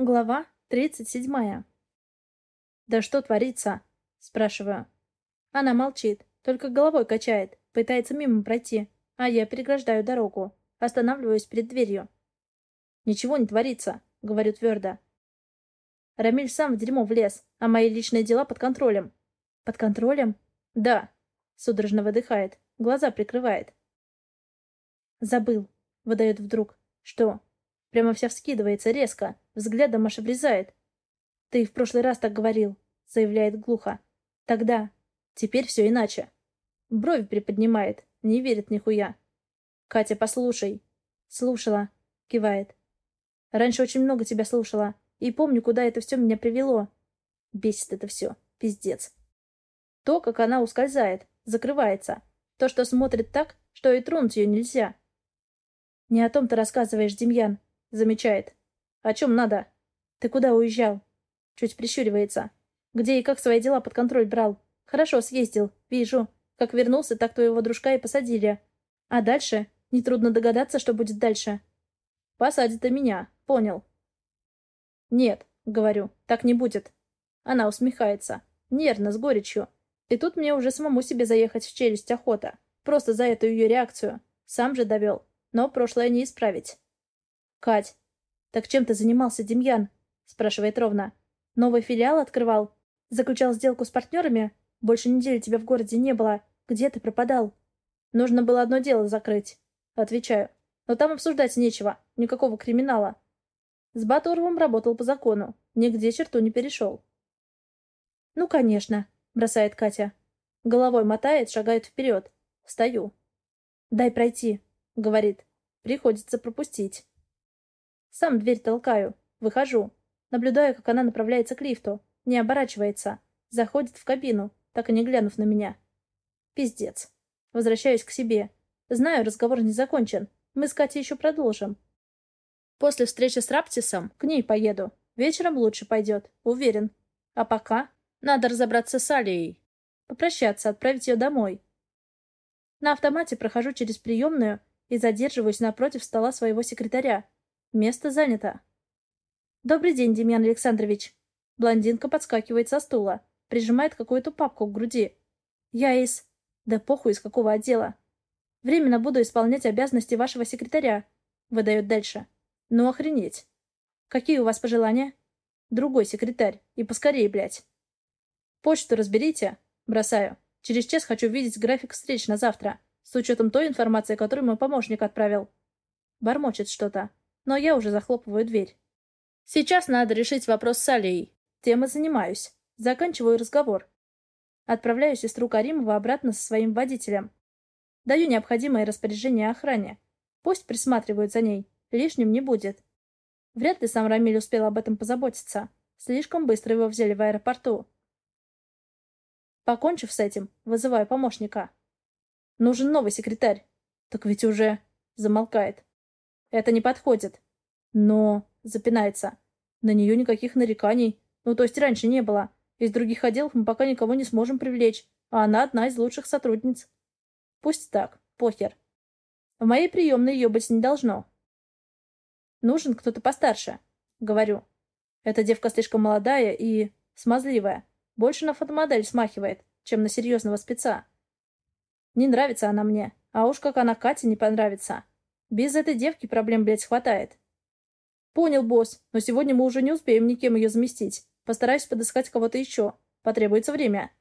Глава тридцать седьмая. «Да что творится?» — спрашиваю. Она молчит, только головой качает, пытается мимо пройти, а я переграждаю дорогу, останавливаюсь перед дверью. «Ничего не творится», — говорю твердо. Рамиль сам в дерьмо влез, а мои личные дела под контролем. «Под контролем?» «Да», — судорожно выдыхает, глаза прикрывает. «Забыл», — выдает вдруг. «Что?» Прямо вся вскидывается резко, взглядом аж обрезает. «Ты в прошлый раз так говорил», — заявляет глухо. «Тогда. Теперь все иначе». Бровь приподнимает, не верит нихуя. «Катя, послушай». «Слушала», — кивает. «Раньше очень много тебя слушала, и помню, куда это все меня привело». Бесит это все. Пиздец. То, как она ускользает, закрывается. То, что смотрит так, что и тронуть ее нельзя. «Не о том ты рассказываешь, Демьян», Замечает. «О чем надо?» «Ты куда уезжал?» Чуть прищуривается. «Где и как свои дела под контроль брал?» «Хорошо, съездил. Вижу. Как вернулся, так твоего дружка и посадили. А дальше? Нетрудно догадаться, что будет дальше». «Посадят и меня. Понял». «Нет», — говорю, — «так не будет». Она усмехается. Нервно, с горечью. И тут мне уже самому себе заехать в челюсть охота. Просто за эту ее реакцию. Сам же довел. Но прошлое не исправить. «Кать, так чем ты занимался, Демьян?» — спрашивает ровно. «Новый филиал открывал? Заключал сделку с партнерами? Больше недели тебя в городе не было. Где ты пропадал?» «Нужно было одно дело закрыть», — отвечаю. «Но там обсуждать нечего. Никакого криминала». С Батуровым работал по закону. Нигде черту не перешел. «Ну, конечно», — бросает Катя. Головой мотает, шагает вперед. Встаю. «Дай пройти», — говорит. Приходится пропустить. Сам дверь толкаю. Выхожу. Наблюдаю, как она направляется к лифту. Не оборачивается. Заходит в кабину, так и не глянув на меня. Пиздец. Возвращаюсь к себе. Знаю, разговор не закончен. Мы с Катей еще продолжим. После встречи с Раптисом к ней поеду. Вечером лучше пойдет. Уверен. А пока надо разобраться с Алией. Попрощаться, отправить ее домой. На автомате прохожу через приемную и задерживаюсь напротив стола своего секретаря. Место занято. «Добрый день, Демьян Александрович». Блондинка подскакивает со стула, прижимает какую-то папку к груди. «Я из...» «Да похуй, из какого отдела?» «Временно буду исполнять обязанности вашего секретаря», — выдает дальше. «Ну, охренеть. Какие у вас пожелания?» «Другой секретарь. И поскорее, блядь». «Почту разберите». Бросаю. Через час хочу видеть график встреч на завтра, с учетом той информации, которую мой помощник отправил. Бормочет что-то но я уже захлопываю дверь. Сейчас надо решить вопрос с Алией. Тем и занимаюсь. Заканчиваю разговор. Отправляю сестру Каримова обратно со своим водителем. Даю необходимое распоряжение охране. Пусть присматривают за ней. Лишним не будет. Вряд ли сам Рамиль успел об этом позаботиться. Слишком быстро его взяли в аэропорту. Покончив с этим, вызываю помощника. Нужен новый секретарь. Так ведь уже... Замолкает. Это не подходит. Но... Запинается. На нее никаких нареканий. Ну, то есть раньше не было. Из других отделов мы пока никого не сможем привлечь. А она одна из лучших сотрудниц. Пусть так. Похер. В моей приемной ее быть не должно. Нужен кто-то постарше. Говорю. Эта девка слишком молодая и... смазливая. Больше на фотомодель смахивает, чем на серьезного спеца. Не нравится она мне. А уж как она Кате не понравится. Без этой девки проблем, блядь, хватает. Понял, босс, но сегодня мы уже не успеем никем ее заместить. Постараюсь подыскать кого-то еще. Потребуется время.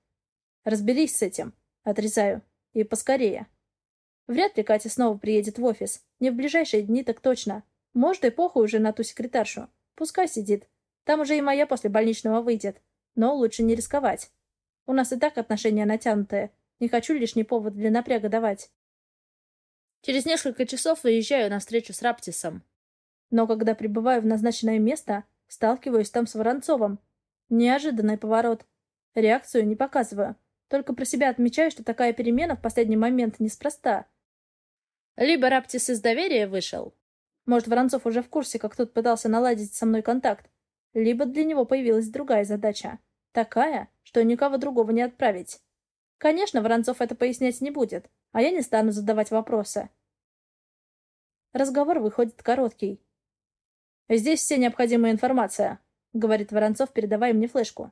Разберись с этим. Отрезаю. И поскорее. Вряд ли Катя снова приедет в офис. Не в ближайшие дни, так точно. Может, и похуй уже на ту секретаршу. Пускай сидит. Там уже и моя после больничного выйдет. Но лучше не рисковать. У нас и так отношения натянутые. Не хочу лишний повод для напряга давать. Через несколько часов выезжаю на встречу с Раптисом. Но когда прибываю в назначенное место, сталкиваюсь там с Воронцовым. Неожиданный поворот. Реакцию не показываю. Только про себя отмечаю, что такая перемена в последний момент неспроста. Либо Раптис из доверия вышел. Может, Воронцов уже в курсе, как тут пытался наладить со мной контакт. Либо для него появилась другая задача. Такая, что никого другого не отправить. Конечно, Воронцов это пояснять не будет, а я не стану задавать вопросы. Разговор выходит короткий. «Здесь вся необходимая информация», — говорит Воронцов, передавая мне флешку.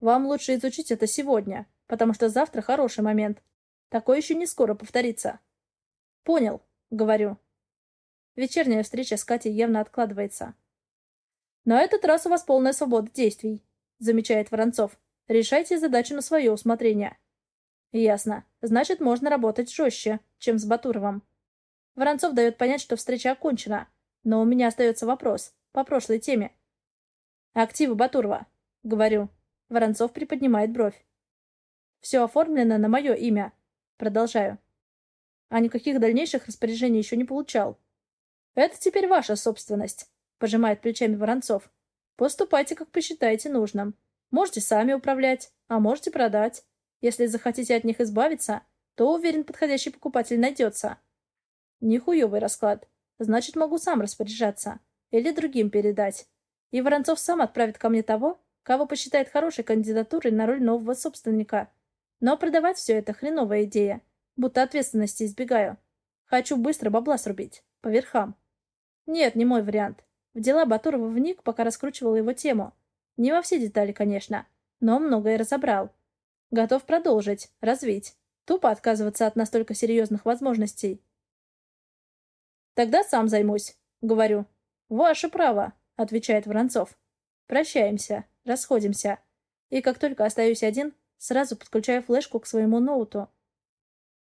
«Вам лучше изучить это сегодня, потому что завтра хороший момент. Такое еще не скоро повторится». «Понял», — говорю. Вечерняя встреча с Катей явно откладывается. «На этот раз у вас полная свобода действий», — замечает Воронцов. «Решайте задачу на свое усмотрение». «Ясно. Значит, можно работать жестче, чем с Батуровым». Воронцов дает понять, что встреча окончена. Но у меня остается вопрос. По прошлой теме. «Активы Батурова», — говорю. Воронцов приподнимает бровь. «Все оформлено на мое имя». Продолжаю. А никаких дальнейших распоряжений еще не получал. «Это теперь ваша собственность», — пожимает плечами Воронцов. «Поступайте, как посчитаете нужным. Можете сами управлять, а можете продать. Если захотите от них избавиться, то, уверен, подходящий покупатель найдется». Нихуевый расклад. Значит, могу сам распоряжаться. Или другим передать. И Воронцов сам отправит ко мне того, кого посчитает хорошей кандидатурой на роль нового собственника. Но продавать все это хреновая идея. Будто ответственности избегаю. Хочу быстро бабла срубить. По верхам. Нет, не мой вариант. В дела Батурова вник, пока раскручивал его тему. Не во все детали, конечно, но многое разобрал. Готов продолжить, развить. Тупо отказываться от настолько серьезных возможностей. «Тогда сам займусь», — говорю. «Ваше право», — отвечает Воронцов. «Прощаемся, расходимся. И как только остаюсь один, сразу подключаю флешку к своему ноуту.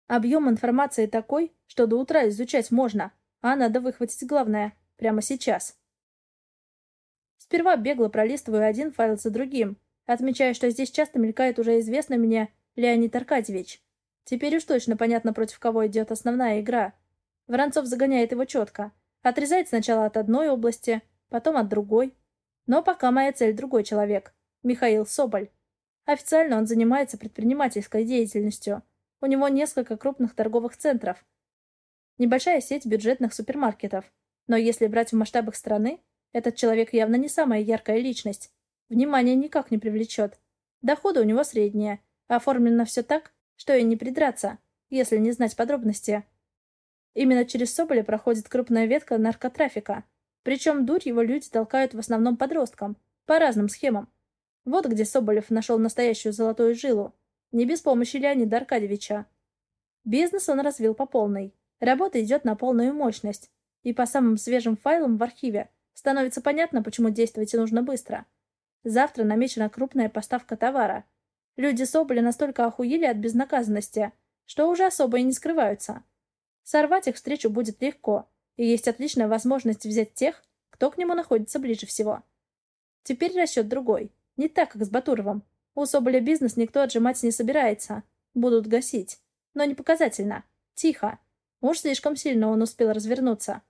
Объем информации такой, что до утра изучать можно, а надо выхватить главное. Прямо сейчас. Сперва бегло пролистываю один файл за другим, отмечая, что здесь часто мелькает уже известный мне Леонид Аркадьевич. Теперь уж точно понятно, против кого идет основная игра. Воронцов загоняет его четко. Отрезает сначала от одной области, потом от другой. Но пока моя цель другой человек. Михаил Соболь. Официально он занимается предпринимательской деятельностью. У него несколько крупных торговых центров – Небольшая сеть бюджетных супермаркетов. Но если брать в масштабах страны, этот человек явно не самая яркая личность. Внимание никак не привлечет. Доходы у него средние. Оформлено все так, что и не придраться, если не знать подробности. Именно через Соболя проходит крупная ветка наркотрафика. Причем дурь его люди толкают в основном подросткам. По разным схемам. Вот где Соболев нашел настоящую золотую жилу. Не без помощи Леонида Аркадьевича. Бизнес он развил по полной. Работа идет на полную мощность, и по самым свежим файлам в архиве становится понятно, почему действовать нужно быстро. Завтра намечена крупная поставка товара. Люди Соболя настолько охуели от безнаказанности, что уже особо и не скрываются. Сорвать их встречу будет легко, и есть отличная возможность взять тех, кто к нему находится ближе всего. Теперь расчет другой. Не так, как с Батуровым. У Соболя бизнес никто отжимать не собирается. Будут гасить. Но не показательно. Тихо. Уж слишком сильно он успел развернуться.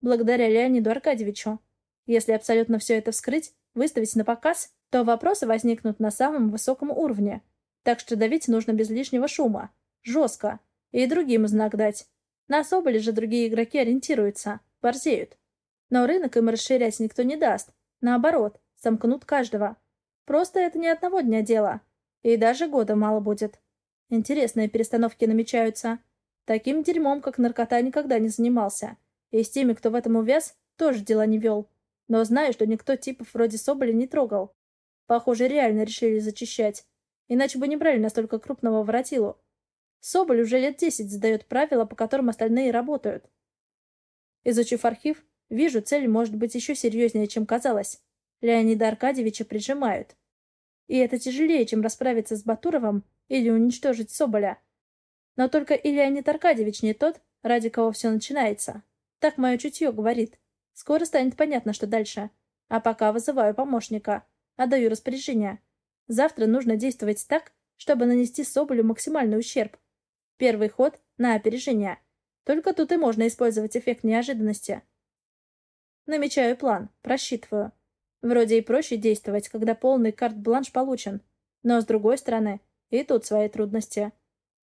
Благодаря Леониду Аркадьевичу. Если абсолютно все это вскрыть, выставить на показ, то вопросы возникнут на самом высоком уровне. Так что давить нужно без лишнего шума. Жестко. И другим знак дать. На Соболе же другие игроки ориентируются. Борзеют. Но рынок им расширять никто не даст. Наоборот, сомкнут каждого. Просто это не одного дня дело. И даже года мало будет. Интересные перестановки намечаются. Таким дерьмом, как наркота, никогда не занимался. И с теми, кто в этом увяз, тоже дела не вел. Но знаю, что никто типов вроде Соболя не трогал. Похоже, реально решили зачищать. Иначе бы не брали настолько крупного воротилу. Соболь уже лет десять задает правила, по которым остальные работают. Изучив архив, вижу, цель может быть еще серьезнее, чем казалось. Леонида Аркадьевича прижимают. И это тяжелее, чем расправиться с Батуровым или уничтожить Соболя. Но только и Леонид Аркадьевич не тот, ради кого все начинается. Так мое чутье говорит. Скоро станет понятно, что дальше. А пока вызываю помощника. Отдаю распоряжение. Завтра нужно действовать так, чтобы нанести Соболю максимальный ущерб. Первый ход — на опережение. Только тут и можно использовать эффект неожиданности. Намечаю план, просчитываю. Вроде и проще действовать, когда полный карт-бланш получен. Но, с другой стороны, и тут свои трудности.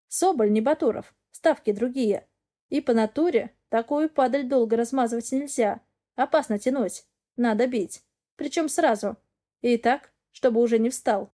Соболь не Батуров, ставки другие. И по натуре такую падаль долго размазывать нельзя. Опасно тянуть. Надо бить. Причем сразу. И так, чтобы уже не встал.